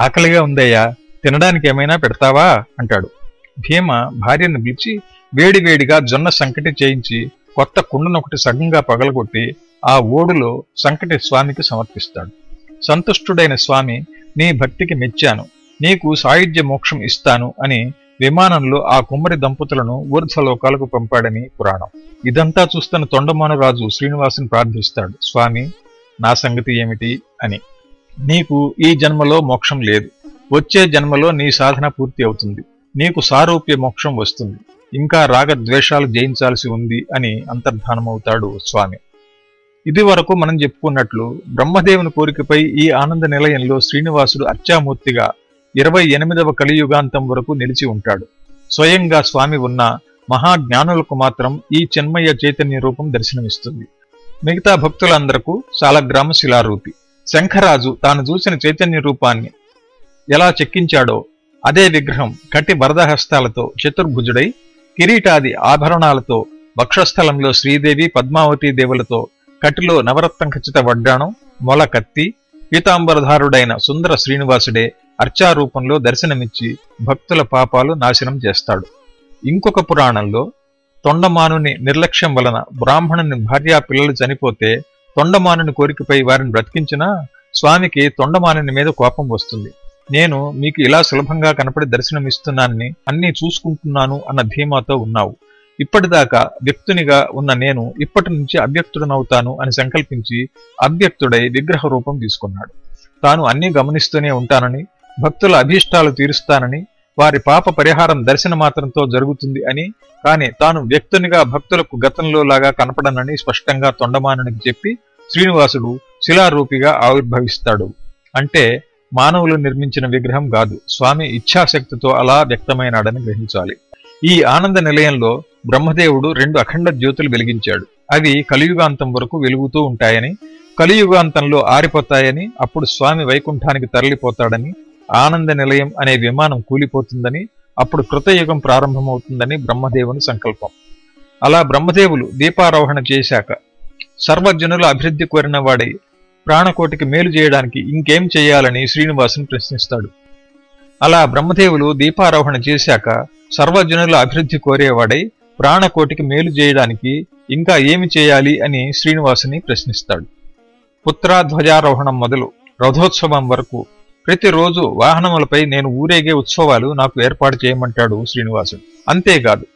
ఆకలిగా ఉందయ్యా తినడానికి ఏమైనా పెడతావా? అంటాడు. భీమ భార్యను పిలిచి వేడివేడిగా జొన్న సంకటి చేయించి కొత్త కుండనొకటి సగంగా పగలగొట్టి ఆ ఓడులో సంకటి స్వామికి సమర్పిస్తాడు. సంతుష్టుడైన స్వామి నీ భక్తికి మెచ్చాను. నీకు సాయుధ్య మోక్షం ఇస్తాను అని విమానంలో ఆ కుమ్మరి దంపతులను ఊర్ధ్వలోకాలకు పంపాడని పురాణం. ఇదంతా చూస్తున్న తొండమానురాజు శ్రీనివాసుని ప్రార్థిస్తాడు. స్వామి నా సంగతి ఏమిటి? అని. నీకు ఈ జన్మలో మోక్షం లేదు. వచ్చే జన్మలో నీ సాధన పూర్తి అవుతుంది. నీకు సారూప్య మోక్షం వస్తుంది. ఇంకా రాగద్వేషాలు జయించాల్సి ఉంది అని అంతర్ధానమవుతాడు స్వామి. ఇది వరకు మనం చెప్పుకున్నట్లు బ్రహ్మదేవుని కోరికపై ఈ ఆనంద నిలయంలో శ్రీనివాసుడు అర్చామూర్తిగా ఇరవై ఎనిమిదవ కలియుగాంతం వరకు నిలిచి ఉంటాడు. స్వయంగా స్వామి ఉన్న మహాజ్ఞానులకు మాత్రం ఈ చిన్మయ చైతన్య రూపం దర్శనమిస్తుంది. మిగతా భక్తులందరకు సాలగ్రామ శిలారూపి శంఖరాజు తాను చూసిన చైతన్య రూపాన్ని ఎలా చెక్కించాడో అదే విగ్రహం కటి వరదహస్తాలతో చతుర్భుజుడై కిరీటాది ఆభరణాలతో వక్షస్థలంలో శ్రీదేవి పద్మావతి దేవులతో కటిలో నవరత్నం ఖచ్చిత వడ్డాణం మొల కత్తి పీతాంబరధారుడైన సుందర శ్రీనివాసుడే అర్చారూపంలో దర్శనమిచ్చి భక్తుల పాపాలు నాశనం చేస్తాడు. ఇంకొక పురాణంలో తొండమానుని నిర్లక్ష్యం వలన బ్రాహ్మణుని భార్యా పిల్లలు చనిపోతే తొండమానుని కోరికపై వారిని బ్రతికించినా స్వామికి తొండమానుని మీద కోపం వస్తుంది. నేను మీకు ఇలా సులభంగా కనపడి దర్శనమిస్తున్నానని అన్నీ చూసుకుంటున్నాను అన్న ధీమాతో ఉన్నావు. ఇప్పటిదాకా వ్యక్తునిగా ఉన్న నేను ఇప్పటి నుంచి అవ్యక్తుడనవుతాను అని సంకల్పించి అవ్యక్తుడై విగ్రహ రూపం తీసుకున్నాడు. తాను అన్నీ గమనిస్తూనే ఉంటానని భక్తుల అభీష్టాలు తీరుస్తానని వారి పాప పరిహారం దర్శన మాత్రంతో జరుగుతుంది అని కాని తాను వ్యక్తునిగా భక్తులకు గతంలో లాగా కనపడనని స్పష్టంగా తొండమానునికి చెప్పి శ్రీనివాసుడు శిలారూపిగా ఆవిర్భవిస్తాడు. అంటే మానవులు నిర్మించిన విగ్రహం కాదు స్వామి ఇచ్ఛాశక్తితో అలా వ్యక్తమైనాడని గ్రహించాలి. ఈ ఆనంద నిలయంలో బ్రహ్మదేవుడు రెండు అఖండ జ్యోతులు వెలిగించాడు. అవి కలియుగాంతం వరకు వెలుగుతూ ఉంటాయని కలియుగాంతంలో ఆరిపోతాయని అప్పుడు స్వామి వైకుంఠానికి తరలిపోతాడని ఆనంద నిలయం అనే విమానం కూలిపోతుందని అప్పుడు కృతయుగం ప్రారంభమవుతుందని బ్రహ్మదేవుని సంకల్పం. అలా బ్రహ్మదేవులు దీపారోహణ చేశాక సర్వజనుల అభివృద్ధి కోరిన వాడై ప్రాణకోటికి మేలు చేయడానికి ఇంకేం చేయాలని శ్రీనివాసుని ప్రశ్నిస్తాడు. అలా బ్రహ్మదేవులు దీపారోహణ చేశాక సర్వజనుల అభివృద్ధి కోరేవాడై ప్రాణకోటికి మేలు చేయడానికి ఇంకా ఏమి చేయాలి అని శ్రీనివాసుని ప్రశ్నిస్తాడు. పుత్రాధ్వజారోహణం మొదలు రథోత్సవం వరకు ప్రతిరోజు వాహనములపై నేను ఊరేగే ఉత్సవాలు నాకు ఏర్పాటు చేయమంటాడు శ్రీనివాసుడు. అంతేకాదు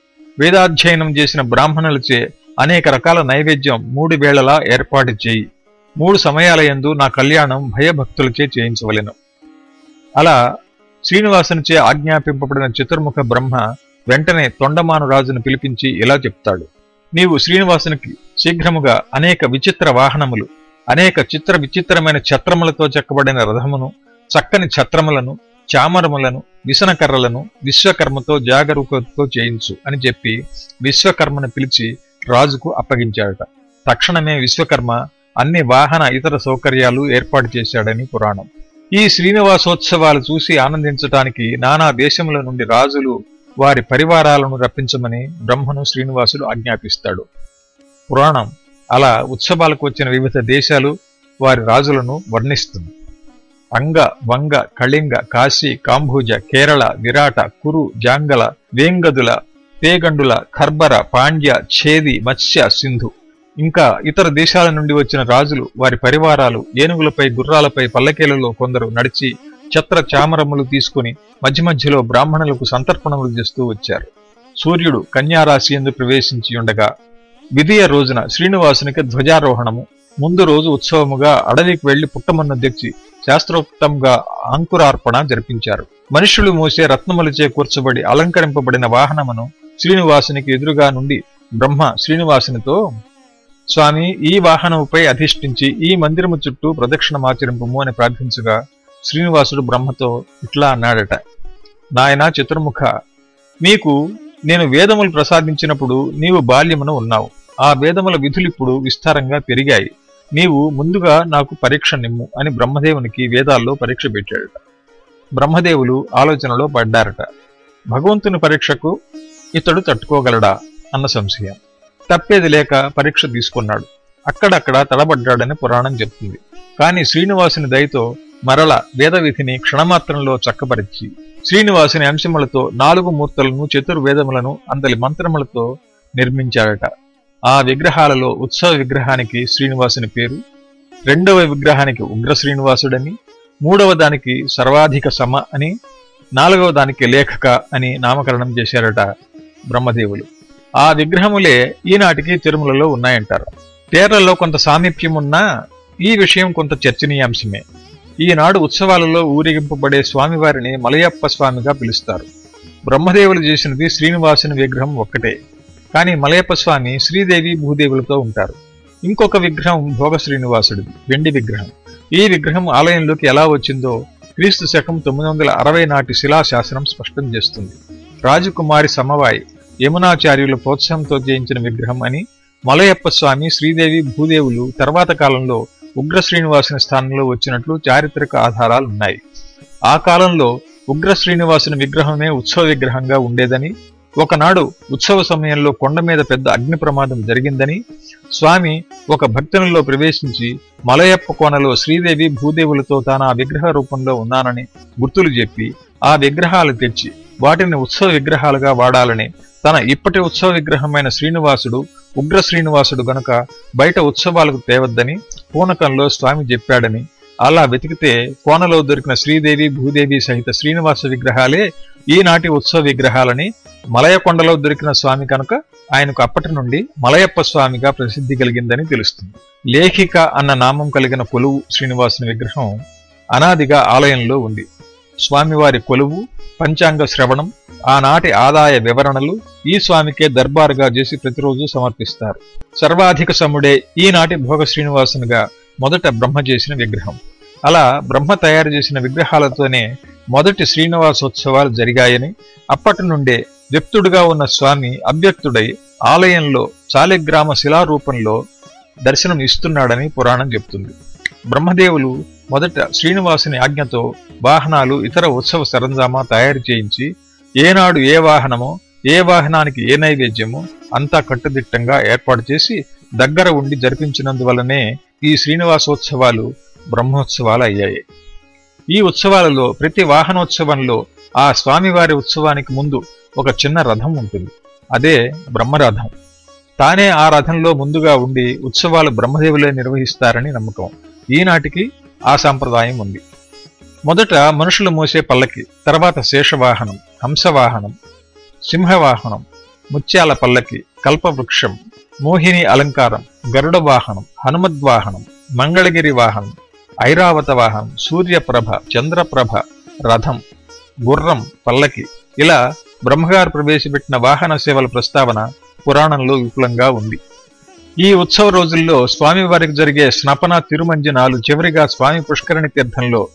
వేదాధ్యయనం చేసిన బ్రాహ్మణులచే అనేక రకాల నైవేద్యం మూడు వేళలా ఏర్పాటు చేయి. మూడు సమయాల యందు నా కళ్యాణం భయభక్తులచే చేయించవలెను. అలా శ్రీనివాసునిచే ఆజ్ఞాపింపబడిన చతుర్ముఖ బ్రహ్మ వెంటనే తొండమాను రాజును పిలిపించి ఇలా చెప్తాడు. నీవు శ్రీనివాసునికి శీఘ్రముగా అనేక విచిత్ర వాహనములు అనేక చిత్ర విచిత్రమైన ఛత్రములతో చెక్కబడిన రథమును చక్కని ఛత్రములను చామరములను విసనకర్రలను విశ్వకర్మతో జాగరూకతో చేయించు అని చెప్పి విశ్వకర్మను పిలిచి రాజుకు అప్పగించాడట. తక్షణమే విశ్వకర్మ అన్ని వాహన ఇతర సౌకర్యాలు ఏర్పాటు చేశాడని పురాణం. ఈ శ్రీనివాసోత్సవాలు చూసి ఆనందించటానికి నానా దేశముల నుండి రాజులు వారి పరివారాలను రప్పించమని బ్రహ్మను శ్రీనివాసుడు ఆజ్ఞాపిస్తాడు. పురాణం అలా ఉత్సవాలకు వచ్చిన వివిధ దేశాలు వారి రాజులను వర్ణిస్తుంది. అంగ వంగ కళింగ కాశీ కాంభూజ కేరళ విరాట కురు జాంగల వేంగదుల పేగండుల ఖర్బర పాండ్య ఛేది మత్స్య సింధు. ఇంకా ఇతర దేశాల నుండి వచ్చిన రాజులు వారి పరివారాలు ఏనుగులపై గుర్రాలపై పల్లకీలలో కొందరు నడిచి ఛత్ర చామరములు తీసుకుని మధ్య మధ్యలో బ్రాహ్మణులకు సంతర్పణములు చేస్తూ వచ్చారు. సూర్యుడు కన్యారాశి ఎందు ప్రవేశించి ఉండగా విధియ రోజున శ్రీనివాసునికి ధ్వజారోహణము. ముందు రోజు ఉత్సవముగా అడవికి వెళ్ళి పుట్టమన్న తెచ్చి శాస్త్రోక్తంగా అంకురార్పణ జరిపించారు. మనుషులు మోసే రత్నములచే కూర్చబడి అలంకరింపబడిన వాహనమును శ్రీనివాసునికి ఎదురుగా నుండి బ్రహ్మ శ్రీనివాసునితో స్వామి ఈ వాహనముపై అధిష్ఠించి ఈ మందిరము చుట్టూ ప్రదక్షిణమాచరింపము అని ప్రార్థించగా శ్రీనివాసుడు బ్రహ్మతో ఇట్లా అన్నాడట. నాయన చతుర్ముఖ మీకు నేను వేదములు ప్రసాదించినప్పుడు నీవు బాల్యమున ఉన్నావు. ఆ వేదముల విధులిప్పుడు విస్తారంగా పెరిగాయి. నీవు ముందుగా నాకు పరీక్ష నిమ్ము అని బ్రహ్మదేవునికి వేదాల్లో పరీక్ష పెట్టాడట. బ్రహ్మదేవులు ఆలోచనలో పడ్డారట. భగవంతుని పరీక్షకు ఇతడు తట్టుకోగలడా? అన్న సంశయం. తప్పేది లేక పరీక్ష తీసుకున్నాడు. అక్కడక్కడ తడబడ్డాడని పురాణం చెప్తుంది. కాని శ్రీనివాసుని దయతో మరల వేదవిధిని క్షణమాత్రంలో చక్కపరిచి శ్రీనివాసుని అంశములతో నాలుగు మూర్తులను చతుర్వేదములను అందలి మంత్రములతో నిర్మించాడట. ఆ విగ్రహాలలో ఉత్సవ విగ్రహానికి శ్రీనివాసుని పేరు రెండవ విగ్రహానికి ఉగ్ర శ్రీనివాసుడని మూడవ దానికి సర్వాధిక సమ అని నాలుగవ దానికి లేఖక అని నామకరణం చేశారట బ్రహ్మదేవులు. ఆ విగ్రహములే ఈనాటికి తిరుమలలో ఉన్నాయంటారు. పేర్లలో కొంత సామీప్యం ఉన్నా ఈ విషయం కొంత చర్చనీయాంశమే. ఈనాడు ఉత్సవాలలో ఊరేగింపబడే స్వామివారిని మలయప్ప స్వామిగా పిలుస్తారు. బ్రహ్మదేవులు చేసినది శ్రీనివాసుని విగ్రహం ఒక్కటే. కానీ మలయప్ప స్వామి శ్రీదేవి భూదేవులతో ఉంటారు. ఇంకొక విగ్రహం భోగ శ్రీనివాసుడిది వెండి విగ్రహం. ఈ విగ్రహం ఆలయంలోకి ఎలా వచ్చిందో క్రీస్తు శకం తొమ్మిది వందల అరవై నాటి శిలాశాసనం స్పష్టం చేస్తుంది. రాజకుమారి సమవాయి యమునాచార్యుల ప్రోత్సాహంతో చేయించిన విగ్రహం అని మలయప్ప స్వామి శ్రీదేవి భూదేవులు తర్వాత కాలంలో ఉగ్ర శ్రీనివాసుని స్థానంలో వచ్చినట్లు చారిత్రక ఆధారాలు ఉన్నాయి ఆ కాలంలో ఉగ్ర శ్రీనివాసుని విగ్రహమే ఉత్సవ విగ్రహంగా ఉండేదని ఒకనాడు ఉత్సవ సమయంలో కొండ మీద పెద్ద అగ్ని ప్రమాదం జరిగిందని స్వామి ఒక భక్తునిలో ప్రవేశించి మలయప్ప కోనలో శ్రీదేవి భూదేవులతో తాను ఆ విగ్రహ రూపంలో ఉన్నానని గుర్తులు చెప్పి ఆ విగ్రహాలు తెచ్చి వాటిని ఉత్సవ విగ్రహాలుగా వాడాలని తన ఇప్పటి ఉత్సవ విగ్రహమైన శ్రీనివాసుడు ఉగ్ర శ్రీనివాసుడు గనుక బయట ఉత్సవాలకు తేవద్దని పూనకంలో స్వామి చెప్పాడని. అలా వెతికితే కోనలో దొరికిన శ్రీదేవి భూదేవి సహిత శ్రీనివాస విగ్రహాలే ఈనాటి ఉత్సవ విగ్రహాలని మలయకొండలో దొరికిన స్వామి కనుక ఆయనకు అప్పటి నుండి మలయప్ప స్వామిగా ప్రసిద్ధి కలిగిందని తెలుస్తుంది. లేఖిక అన్న నామం కలిగిన కొలువు శ్రీనివాసుని విగ్రహం అనాదిగా ఆలయంలో ఉంది. స్వామివారి కొలువు పంచాంగ శ్రవణం ఆనాటి ఆదాయ వివరణలు ఈ స్వామికే దర్బారుగా చేసి ప్రతిరోజు సమర్పిస్తారు. సర్వాధిక సముడే ఈనాటి భోగ శ్రీనివాసునిగా మొదట బ్రహ్మ చేసిన విగ్రహం. అలా బ్రహ్మ తయారు చేసిన విగ్రహాలతోనే మొదటి శ్రీనివాసోత్సవాలు జరిగాయని అప్పటి నుండే వ్యక్తుడుగా ఉన్న స్వామి అవ్యక్తుడై ఆలయంలో శాలిగ్రామ శిలారూపంలో దర్శనం ఇస్తున్నాడని పురాణం చెప్తుంది. బ్రహ్మదేవులు మొదట శ్రీనివాసుని ఆజ్ఞతో వాహనాలు ఇతర ఉత్సవ సరంజామా తయారు చేయించి ఏనాడు ఏ వాహనమో ఏ వాహనానికి ఏ నైవేద్యమో అంతా కట్టుదిట్టంగా ఏర్పాటు చేసి దగ్గర ఉండి జరిపించినందువలనే ఈ శ్రీనివాసోత్సవాలు బ్రహ్మోత్సవాలు అయ్యాయి. ఈ ఉత్సవాలలో ప్రతి వాహనోత్సవంలో ఆ స్వామివారి ఉత్సవానికి ముందు ఒక చిన్న రథం ఉంటుంది. అదే బ్రహ్మరథం. తానే ఆ రథంలో ముందుగా ఉండి ఉత్సవాలు బ్రహ్మదేవులే నిర్వహిస్తారని నమ్మకం. ఈనాటికి ఆ సాంప్రదాయం ఉంది. మొదట మనుషులు మోసే పల్లకి తర్వాత శేషవాహనం హంసవాహనం సింహవాహనం ముత్యాల పల్లకి కల్పవృక్షం మోహిని అలంకారం గరుడ వాహనం హనుమద్వాహనం మంగళగిరి వాహనం ఐరావత వాహనం సూర్యప్రభ చంద్రప్రభ రథం గుర్రం పల్లకి. ఇలా బ్రహ్మగారు ప్రవేశపెట్టిన వాహన సేవల ప్రస్తావన పురాణంలో విపులంగా ఉంది. ఈ ఉత్సవ రోజుల్లో స్వామివారికి జరిగే స్నపన తిరుమంజనాలు చివరిగా స్వామి పుష్కరిణి తీర్థంలో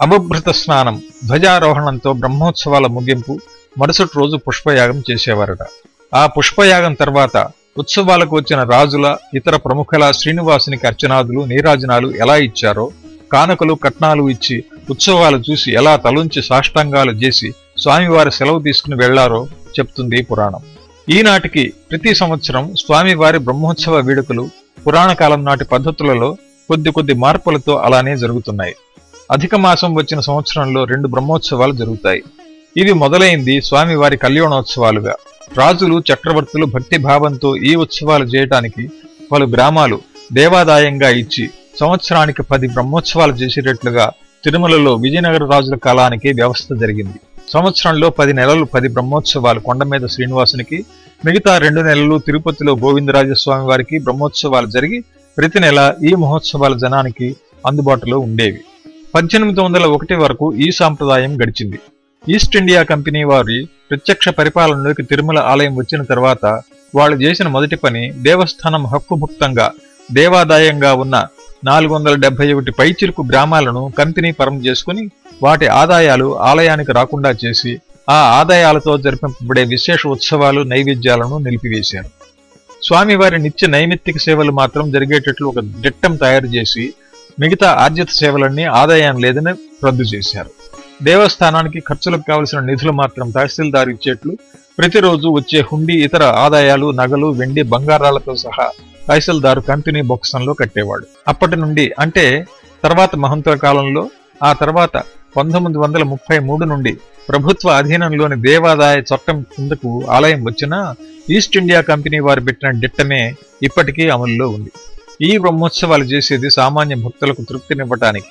అవభృత స్నానం ధ్వజారోహణంతో బ్రహ్మోత్సవాల ముగింపు మరుసటి రోజు పుష్పయాగం చేసేవారట. ఆ పుష్పయాగం తర్వాత ఉత్సవాలకు వచ్చిన రాజుల ఇతర ప్రముఖుల శ్రీనివాసునికి అర్చనాదులు నీరాజనాలు ఎలా ఇచ్చారో కానుకలు కట్నాలు ఇచ్చి ఉత్సవాలు చూసి ఎలా తలుంచి సాష్టాంగాలు చేసి స్వామివారి సెలవు తీసుకుని వెళ్ళారో చెప్తుంది పురాణం. ఈనాటికి ప్రతి సంవత్సరం స్వామివారి బ్రహ్మోత్సవ వేడుకలు పురాణ కాలం నాటి పద్ధతులలో కొద్ది కొద్ది మార్పులతో అలానే జరుగుతున్నాయి. అధిక మాసం వచ్చిన సంవత్సరంలో రెండు బ్రహ్మోత్సవాలు జరుగుతాయి. ఇవి మొదలైంది స్వామివారి కళ్యాణోత్సవాలుగా. రాజులు చక్రవర్తులు భక్తి భావంతో ఈ ఉత్సవాలు చేయటానికి పలు గ్రామాలు దేవాదాయంగా ఇచ్చి సంవత్సరానికి పది బ్రహ్మోత్సవాలు చేసేటట్లుగా తిరుమలలో విజయనగర రాజుల కాలానికి వ్యవస్థ జరిగింది. సంవత్సరంలో పది నెలలు పది బ్రహ్మోత్సవాలు కొండ మీద శ్రీనివాసునికి మిగతా రెండు నెలలు తిరుపతిలో గోవిందరాజస్వామి వారికి బ్రహ్మోత్సవాలు జరిగి ప్రతి నెల ఈ మహోత్సవాల జనానికి అందుబాటులో ఉండేవి. పద్దెనిమిది వందల ఒకటి వరకు ఈ సాంప్రదాయం గడిచింది. ఈస్ట్ ఇండియా కంపెనీ వారి ప్రత్యక్ష పరిపాలనలోకి తిరుమల ఆలయం వచ్చిన తర్వాత వాళ్ళు చేసిన మొదటి పని దేవస్థానం హక్కుభుక్తంగా దేవాదాయంగా ఉన్న నాలుగు వందల డెబ్బై ఒకటి పైచిలుకు గ్రామాలను కంపెనీ పరం చేసుకుని వాటి ఆదాయాలు ఆలయానికి రాకుండా చేసి ఆ ఆదాయాలతో జరిపింపబడే విశేష ఉత్సవాలు నైవేద్యాలను నిలిపివేశారు. స్వామివారి నిత్య నైమిత్తిక సేవలు మాత్రం జరిగేటట్లు ఒక దిట్టం తయారు చేసి మిగతా ఆర్జిత సేవలన్నీ ఆదాయం లేదని రద్దు చేశారు. దేవస్థానానికి ఖర్చులకు కావలసిన నిధులు మాత్రం తహసీల్దార్ ఇచ్చేట్లు ప్రతిరోజు వచ్చే హుండీ ఇతర ఆదాయాలు నగలు వెండి బంగారాలతో సహా పైసల్దారు కంపెనీ బొక్సంలో కట్టేవాడు. అప్పటి నుండి అంటే తర్వాత మహంతుల కాలంలో ఆ తర్వాత పంతొమ్మిది వందల ముప్పై మూడు నుండి ప్రభుత్వ అధీనంలోని దేవాదాయ చట్టం కిందకు ఆలయం వచ్చినా ఈస్ట్ ఇండియా కంపెనీ వారు పెట్టిన డిట్టమే ఇప్పటికీ అమలులో ఉంది. ఈ బ్రహ్మోత్సవాలు చేసేది సామాన్య భక్తులకు తృప్తినివ్వటానికి.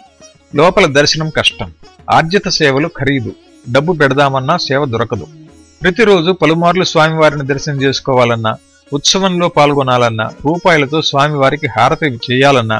లోపల దర్శనం కష్టం. ఆర్జిత సేవలు ఖరీదు. డబ్బు పెడదామన్నా సేవ దొరకదు. ప్రతిరోజు పలుమార్లు స్వామివారిని దర్శనం చేసుకోవాలన్నా ఉత్సవంలో పాల్గొనాలన్నా రూపాయలతో స్వామివారికి హారతి చేయాలన్నా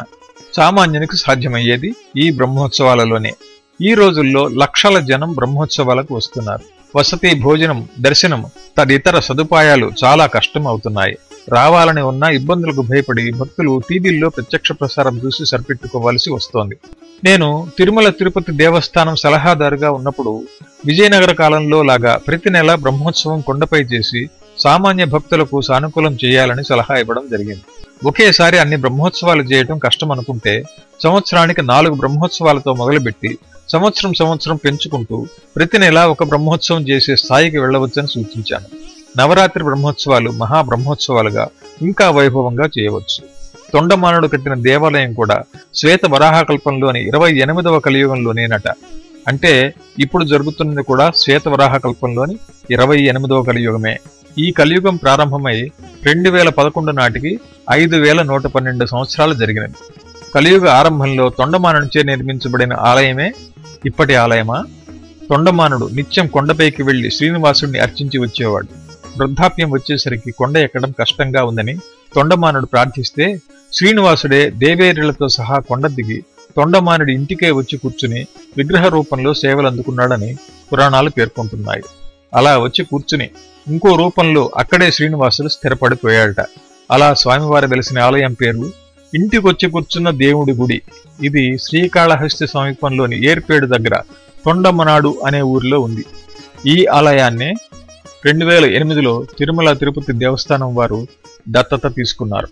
సామాన్యునికి సాధ్యమయ్యేది ఈ బ్రహ్మోత్సవాలలోనే. ఈ రోజుల్లో లక్షల జనం బ్రహ్మోత్సవాలకు వస్తున్నారు. వసతి భోజనం దర్శనం తదితర సదుపాయాలు చాలా కష్టం అవుతున్నాయి రావాలని ఉన్న ఇబ్బందులకు భయపడి భక్తులు టీవీల్లో ప్రత్యక్ష ప్రసారం చూసి సరిపెట్టుకోవాల్సి వస్తోంది. నేను తిరుమల తిరుపతి దేవస్థానం సలహాదారుగా ఉన్నప్పుడు విజయనగర కాలంలో లాగా ప్రతి నెల బ్రహ్మోత్సవం కొండపై చేసి సామాన్య భక్తులకు సానుకూలం చేయాలని సలహా ఇవ్వడం జరిగింది. ఒకేసారి అన్ని బ్రహ్మోత్సవాలు చేయటం కష్టం అనుకుంటే సంవత్సరానికి నాలుగు బ్రహ్మోత్సవాలతో మొదలుపెట్టి సంవత్సరం సంవత్సరం పెంచుకుంటూ ప్రతి నెల ఒక బ్రహ్మోత్సవం చేసే స్థాయికి వెళ్ళవచ్చని సూచించాను. నవరాత్రి బ్రహ్మోత్సవాలు మహా బ్రహ్మోత్సవాలుగా ఇంకా వైభవంగా చేయవచ్చు. తొండమానుడు కట్టిన దేవాలయం కూడా శ్వేత వరాహకల్పంలోని ఇరవై ఎనిమిదవ కలియుగంలోనేనట. అంటే ఇప్పుడు జరుగుతున్నది కూడా శ్వేత వరాహకల్పంలోని ఇరవై ఎనిమిదవ కలియుగమే. ఈ కలియుగం ప్రారంభమై రెండు వేల పదకొండు నాటికి ఐదు వేల నూట పన్నెండు సంవత్సరాలు జరిగినది కలియుగ ఆరంభంలో తొండమానుడిచే నిర్మించబడిన ఆలయమే ఇప్పటి ఆలయమా? తొండమానుడు నిత్యం కొండపైకి వెళ్ళి శ్రీనివాసుడిని అర్చించి వచ్చేవాడు. వృద్ధాప్యం వచ్చేసరికి కొండ ఎక్కడం కష్టంగా ఉందని తొండమానుడు ప్రార్థిస్తే శ్రీనివాసుడే దేవేరులతో సహా కొండ దిగి తొండమానుడి ఇంటికే వచ్చి కూర్చుని విగ్రహ రూపంలో సేవలు అందుకున్నాడని పురాణాలు పేర్కొంటున్నాయి. అలా వచ్చి కూర్చుని ఇంకో రూపంలో అక్కడే శ్రీనివాసుడు స్థిరపడిపోయాడట. అలా స్వామివారి వెలిసిన ఆలయం పేరు ఇంటికొచ్చి కూర్చున్న దేవుడి గుడి ఇది శ్రీకాళహస్తి సమీపంలోని ఏర్పేడు దగ్గర తొండమనాడు అనే ఊరిలో ఉంది. ఈ ఆలయాన్నే రెండు వేల ఎనిమిదిలో తిరుమల తిరుపతి దేవస్థానం వారు దత్తత తీసుకున్నారు.